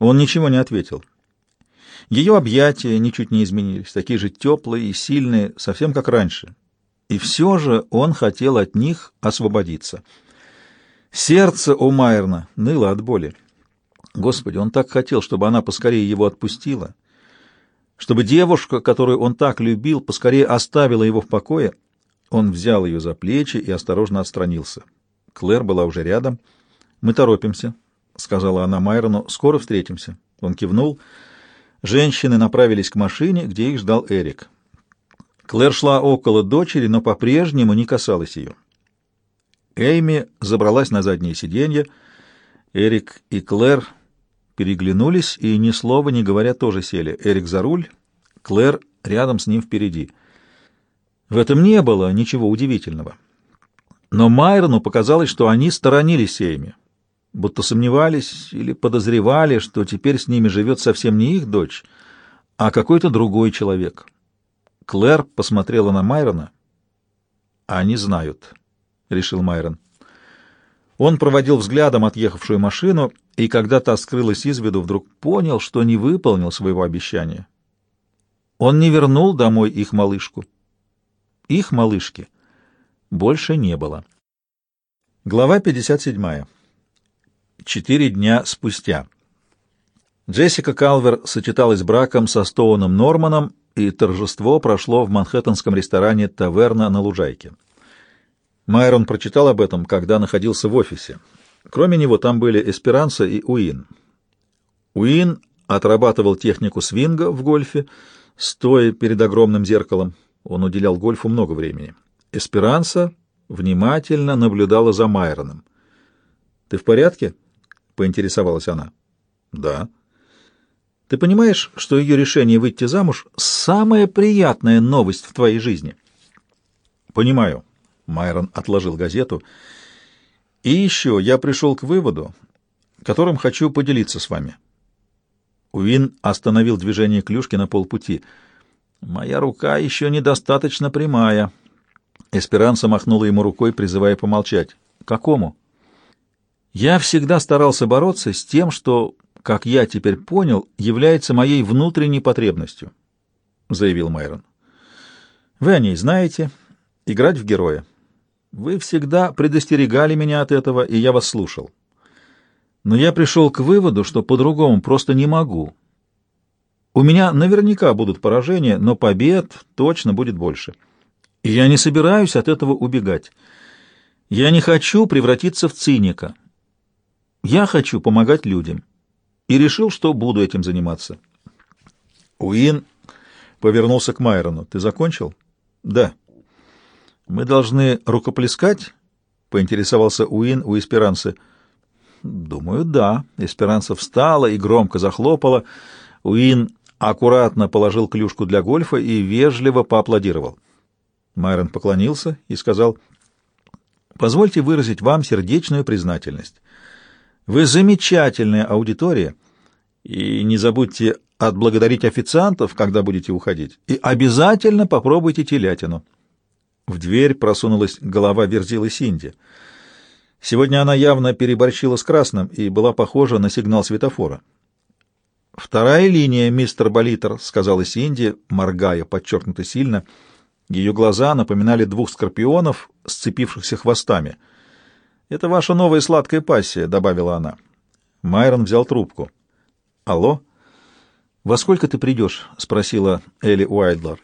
Он ничего не ответил. Ее объятия ничуть не изменились, такие же теплые и сильные, совсем как раньше. И все же он хотел от них освободиться. Сердце у Майерна ныло от боли. Господи, он так хотел, чтобы она поскорее его отпустила, чтобы девушка, которую он так любил, поскорее оставила его в покое. Он взял ее за плечи и осторожно отстранился. Клэр была уже рядом. «Мы торопимся», — сказала она Майрону. «Скоро встретимся». Он кивнул. Женщины направились к машине, где их ждал Эрик. Клэр шла около дочери, но по-прежнему не касалась ее. Эйми забралась на заднее сиденье. Эрик и Клэр переглянулись и, ни слова не говоря, тоже сели. Эрик за руль, Клэр рядом с ним впереди. В этом не было ничего удивительного. Но Майрону показалось, что они сторонились Эйми, будто сомневались или подозревали, что теперь с ними живет совсем не их дочь, а какой-то другой человек. Клэр посмотрела на Майрона. «Они знают», — решил Майрон. Он проводил взглядом отъехавшую машину, и когда та скрылась из виду, вдруг понял, что не выполнил своего обещания. Он не вернул домой их малышку. Их малышки больше не было. Глава 57. Четыре дня спустя. Джессика Калвер сочеталась браком со Стоуном Норманом, и торжество прошло в манхэттенском ресторане «Таверна на Лужайке». Майрон прочитал об этом, когда находился в офисе. Кроме него там были Эсперанса и Уин. Уин отрабатывал технику свинга в гольфе, стоя перед огромным зеркалом. Он уделял гольфу много времени. Эсперанса внимательно наблюдала за Майроном. «Ты в порядке?» — поинтересовалась она. «Да». «Ты понимаешь, что ее решение выйти замуж — самая приятная новость в твоей жизни?» «Понимаю», Майрон отложил газету. «И еще я пришел к выводу, которым хочу поделиться с вами». Уин остановил движение клюшки на полпути. «Моя рука еще недостаточно прямая». Эсперанца махнула ему рукой, призывая помолчать. «Какому?» «Я всегда старался бороться с тем, что, как я теперь понял, является моей внутренней потребностью», — заявил Майрон. «Вы о ней знаете. Играть в героя. Вы всегда предостерегали меня от этого, и я вас слушал. Но я пришел к выводу, что по-другому просто не могу. У меня наверняка будут поражения, но побед точно будет больше. И я не собираюсь от этого убегать. Я не хочу превратиться в циника. Я хочу помогать людям. И решил, что буду этим заниматься. Уин повернулся к Майрону. «Ты закончил?» «Да». «Мы должны рукоплескать?» — поинтересовался Уин у Эсперанцы. «Думаю, да». Эсперанца встала и громко захлопала. Уин аккуратно положил клюшку для гольфа и вежливо поаплодировал. Майрон поклонился и сказал, «Позвольте выразить вам сердечную признательность. Вы замечательная аудитория, и не забудьте отблагодарить официантов, когда будете уходить, и обязательно попробуйте телятину». В дверь просунулась голова Верзилы Синди. Сегодня она явно переборщила с красным и была похожа на сигнал светофора. «Вторая линия, мистер Болитер», — сказала Синди, моргая подчеркнуто сильно. Ее глаза напоминали двух скорпионов, сцепившихся хвостами. «Это ваша новая сладкая пассия», — добавила она. Майрон взял трубку. «Алло?» «Во сколько ты придешь?» — спросила Элли Уайдлер.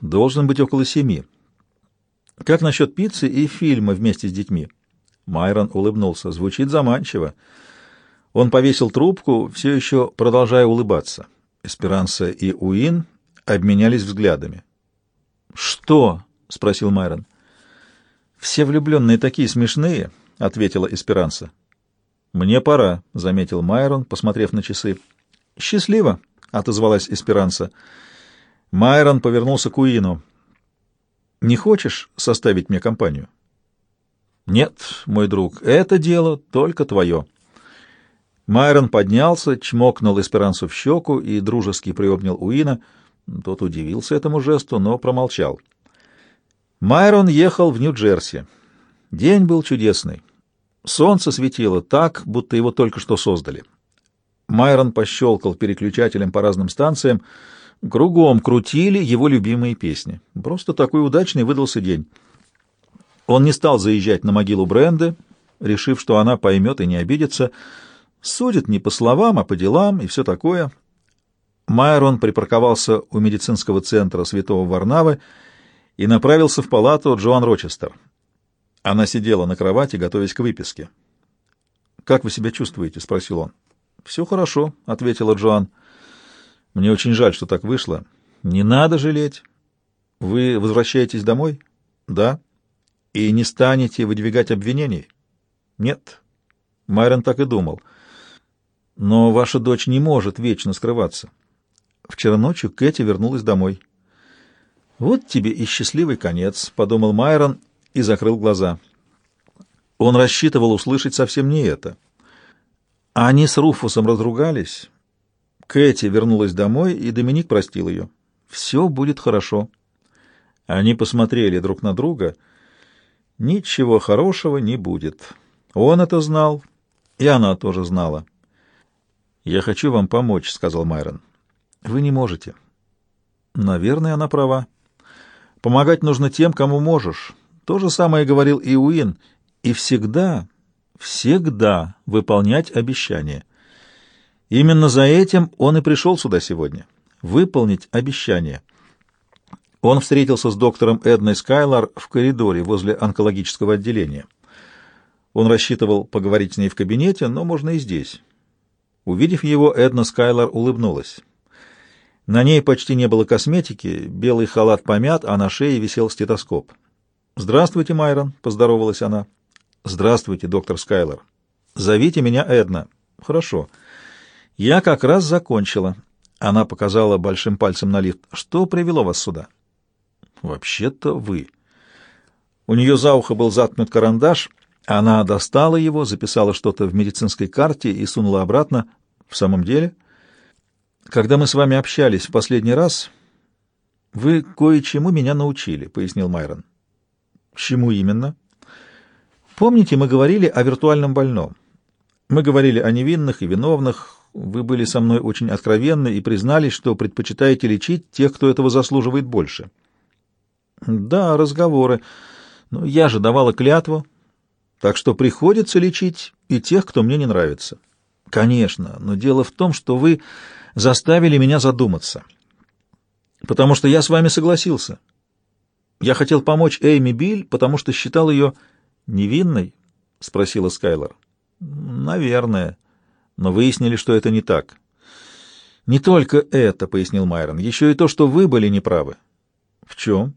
«Должен быть около семи». Как насчет пиццы и фильма вместе с детьми? Майрон улыбнулся. Звучит заманчиво. Он повесил трубку, все еще продолжая улыбаться. Эсперанса и Уин обменялись взглядами. «Что?» — спросил Майрон. «Все влюбленные такие смешные», — ответила Эсперанса. «Мне пора», — заметил Майрон, посмотрев на часы. «Счастливо», — отозвалась Эсперанса. Майрон повернулся к Уину. Не хочешь составить мне компанию? Нет, мой друг, это дело только твое. Майрон поднялся, чмокнул Эсперансу в щеку и дружески приобнял Уина. Тот удивился этому жесту, но промолчал. Майрон ехал в Нью-Джерси. День был чудесный. Солнце светило так, будто его только что создали. Майрон пощелкал переключателем по разным станциям. Кругом крутили его любимые песни. Просто такой удачный выдался день. Он не стал заезжать на могилу Бренды, решив, что она поймет и не обидится. Судит не по словам, а по делам и все такое. Майрон припарковался у медицинского центра Святого Варнавы и направился в палату Джоан Рочестер. Она сидела на кровати, готовясь к выписке. «Как вы себя чувствуете?» — спросил он. «Все хорошо», — ответила Джоан. «Мне очень жаль, что так вышло. Не надо жалеть. Вы возвращаетесь домой?» «Да». «И не станете выдвигать обвинений?» «Нет». Майрон так и думал. «Но ваша дочь не может вечно скрываться». Вчера ночью Кэти вернулась домой. «Вот тебе и счастливый конец», — подумал Майрон и закрыл глаза. Он рассчитывал услышать совсем не это. Они с Руфусом разругались. Кэти вернулась домой, и Доминик простил ее. «Все будет хорошо». Они посмотрели друг на друга. Ничего хорошего не будет. Он это знал, и она тоже знала. «Я хочу вам помочь», — сказал Майрон. «Вы не можете». «Наверное, она права. Помогать нужно тем, кому можешь. То же самое говорил и Уин. И всегда, всегда выполнять обещания. Именно за этим он и пришел сюда сегодня. Выполнить обещание. Он встретился с доктором Эдной Скайлар в коридоре возле онкологического отделения. Он рассчитывал поговорить с ней в кабинете, но можно и здесь. Увидев его, Эдна Скайлар улыбнулась. На ней почти не было косметики, белый халат помят, а на шее висел стетоскоп. «Здравствуйте, Майрон», — поздоровалась она. «Здравствуйте, доктор Скайлор. Зовите меня Эдна». «Хорошо. Я как раз закончила». Она показала большим пальцем на лифт. «Что привело вас сюда?» «Вообще-то вы». У нее за ухо был заткнут карандаш. Она достала его, записала что-то в медицинской карте и сунула обратно. «В самом деле?» «Когда мы с вами общались в последний раз, вы кое-чему меня научили», — пояснил Майрон. Чему именно? Помните, мы говорили о виртуальном больном. Мы говорили о невинных и виновных. Вы были со мной очень откровенны и признались, что предпочитаете лечить тех, кто этого заслуживает больше. Да, разговоры. Но я же давала клятву, так что приходится лечить и тех, кто мне не нравится. Конечно, но дело в том, что вы заставили меня задуматься. Потому что я с вами согласился. Я хотел помочь Эйми Биль, потому что считал ее невинной, — спросила Скайлор. — Наверное. Но выяснили, что это не так. — Не только это, — пояснил Майрон, — еще и то, что вы были неправы. — В чем?